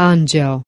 Angel.